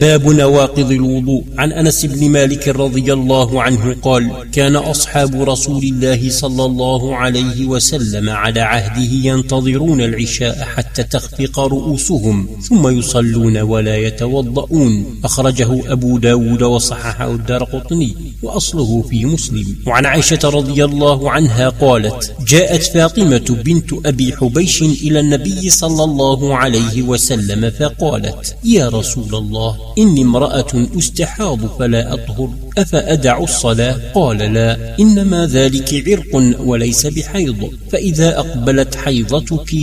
باب نواقض الوضوء. عن أنس بن مالك رضي الله عنه قال كان أصحاب رسول الله صلى الله عليه وسلم على عهده ينتظرون العشاء حتى تخفق رؤوسهم ثم يصلون ولا يتوضؤون. أخرجه أبو داود وصححه الدار قطني وأصله في مسلم. وعن عائشة رضي الله عنها قالت جاءت فاطمة بنت أبي حبيش إلى النبي صلى الله عليه وسلم فقالت يا رسول الله إني امرأة أستحاض فلا أطهر. أفأدع الصلاة؟ قال لا. إنما ذلك عرق وليس بحيض. فإذا أقبلت حيضتك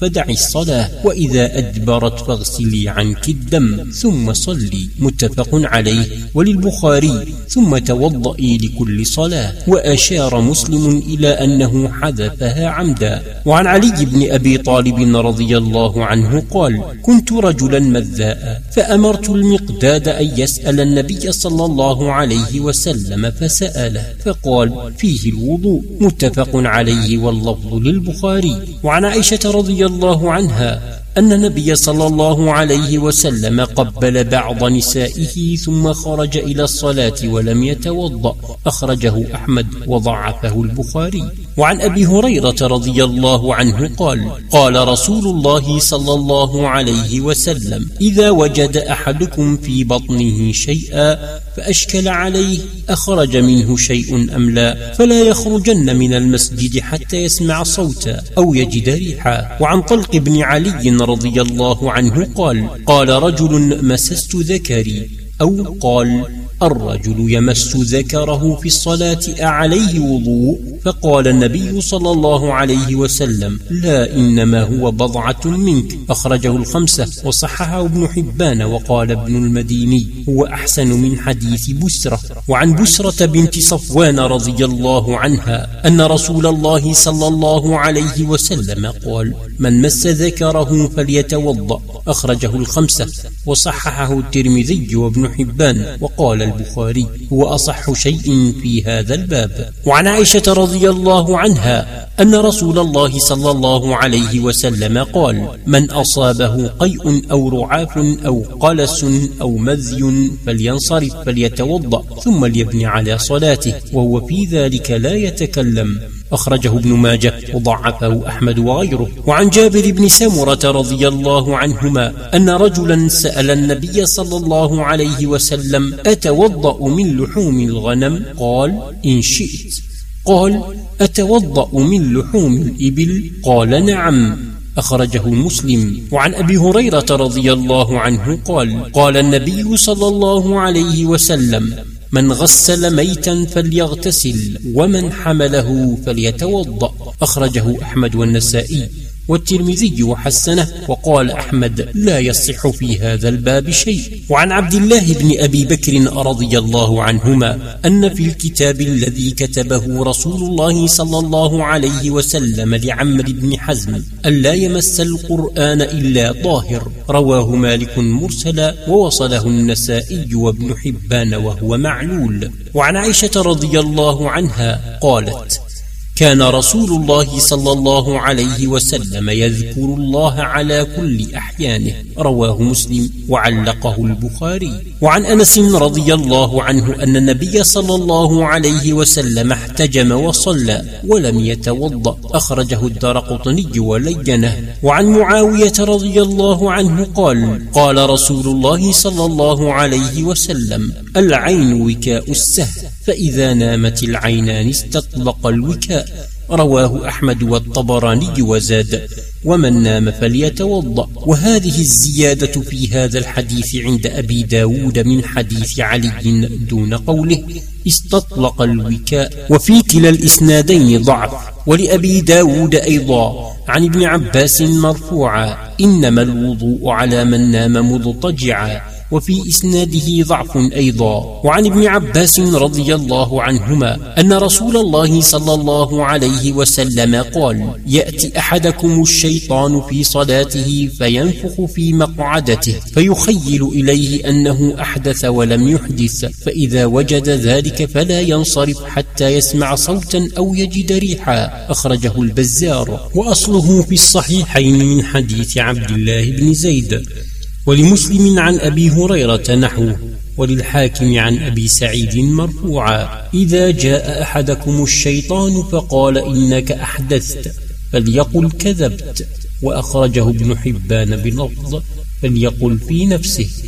فدعي الصلاة وإذا أدبرت فاغسلي عنك الدم ثم صلي. متفق عليه. وللبخاري ثم توضئي لكل صلاة. وأشار مسلم إلى أنه حذفها عمدا. وعن علي بن أبي طالب رضي الله عنه قال كنت رجلا مذاء فأمرت المقداد أن يسأل النبي صلى الله عليه وسلم فسأله فقال فيه الوضوء. متفق عليه واللفظ للبخاري. وعن عائشة رضي الله عنها. أن النبي صلى الله عليه وسلم قبل بعض نسائه ثم خرج إلى الصلاة ولم يتوضأ. أخرجه أحمد وضعفه البخاري. وعن أبي هريرة رضي الله عنه قال قال رسول الله صلى الله عليه وسلم إذا وجد أحدكم في بطنه شيئا فأشكل عليه أخرج منه شيء أم لا؟ فلا يخرجن من المسجد حتى يسمع صوتا أو يجد ريحا. وعن طلق بن علي رضي الله عنه قال قال رجل مسست ذكري أو قال الرجل يمس ذكره في الصلاة أعليه وضوء؟ فقال النبي صلى الله عليه وسلم لا إنما هو بضعة منك. أخرجه الخمسة وصححه ابن حبان وقال ابن المديني هو أحسن من حديث بسرة. وعن بسرة بنت صفوان رضي الله عنها أن رسول الله صلى الله عليه وسلم قال من مس ذكره فليتوضأ. أخرجه الخمسة وصححه الترمذي وابن حبان وقال البخاري هو أصح شيء في هذا الباب. وعن عائشة رضي الله عنها أن رسول الله صلى الله عليه وسلم قال من أصابه قيء أو رعاف أو قلس أو مذي فلينصرف فليتوضأ ثم ليبني على صلاته وهو في ذلك لا يتكلم أخرجه ابن ماجه وضعفه أحمد وغيره. وعن جابر بن سمرة رضي الله عنهما أن رجلا سأل النبي صلى الله عليه وسلم أتوضأ من لحوم الغنم؟ قال إن شئت قال أتوضأ من لحوم الإبل؟ قال نعم. أخرجه مسلم. وعن أبي هريرة رضي الله عنه قال قال النبي صلى الله عليه وسلم من غسل ميتا فليغتسل ومن حمله فليتوضأ. أخرجه أحمد والنسائي. والترمذي وحسنه وقال أحمد لا يصح في هذا الباب شيء. وعن عبد الله بن أبي بكر رضي الله عنهما أن في الكتاب الذي كتبه رسول الله صلى الله عليه وسلم لعمر بن حزم ألا يمس القرآن إلا طاهر. رواه مالك مرسلا ووصله النسائي وابن حبان وهو معلول. وعن عائشة رضي الله عنها قالت كان رسول الله صلى الله عليه وسلم يذكر الله على كل أحيانه. رواه مسلم وعلقه البخاري. وعن أنس رضي الله عنه أن النبي صلى الله عليه وسلم احتجم وصلى ولم يتوضأ. أخرجه الدرقطني ولينة. وعن معاوية رضي الله عنه قال قال رسول الله صلى الله عليه وسلم العين وكاء السهل فإذا نامت العينان استطلق الوكاء. رواه أحمد والطبراني وزاد. ومن نام فليتوضأ. وهذه الزيادة في هذا الحديث عند أبي داود من حديث علي دون قوله استطلق الوكاء. وفي كلا الإسنادين ضعف. ولأبي داود أيضا. عن ابن عباس مرفوعا. إنما الوضوء على من نام مضطجعا. وفي إسناده ضعف أيضا. وعن ابن عباس رضي الله عنهما أن رسول الله صلى الله عليه وسلم قال يأتي أحدكم الشيطان في صلاته فينفخ في مقعدته فيخيل إليه أنه أحدث ولم يحدث فإذا وجد ذلك فلا ينصرف حتى يسمع صوتا أو يجد ريحا. أخرجه البزار. وأصله في الصحيحين من حديث عبد الله بن زيد. ولمسلم عن أبي هريرة نحوه وللحاكم عن أبي سعيد مرفوعا إذا جاء أحدكم الشيطان فقال إنك أحدثت فليقل كذبت وأخرجه ابن حبان بلفظ فليقل في نفسه.